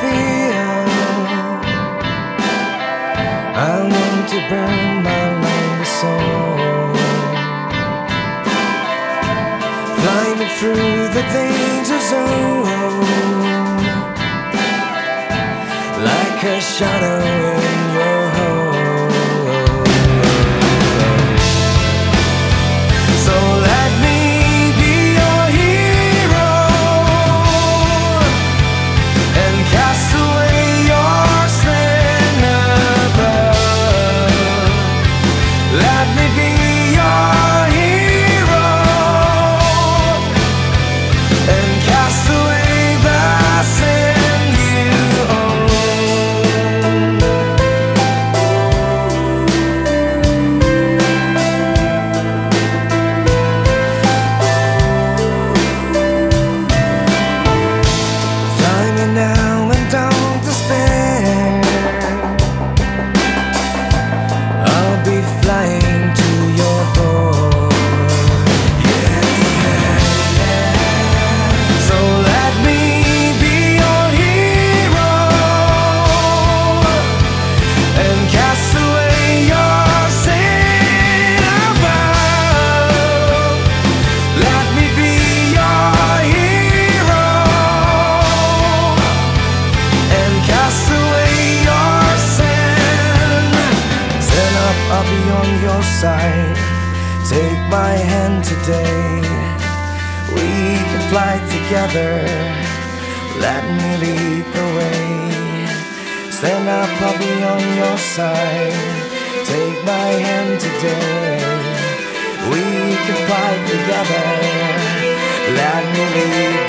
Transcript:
feel. I want to burn my longest soul. Fly me through the danger zone. Oh, like a shadow your side. Take my hand today. We can fly together. Let me lead the way. Stand up, I'll be on your side. Take my hand today. We can fly together. Let me lead.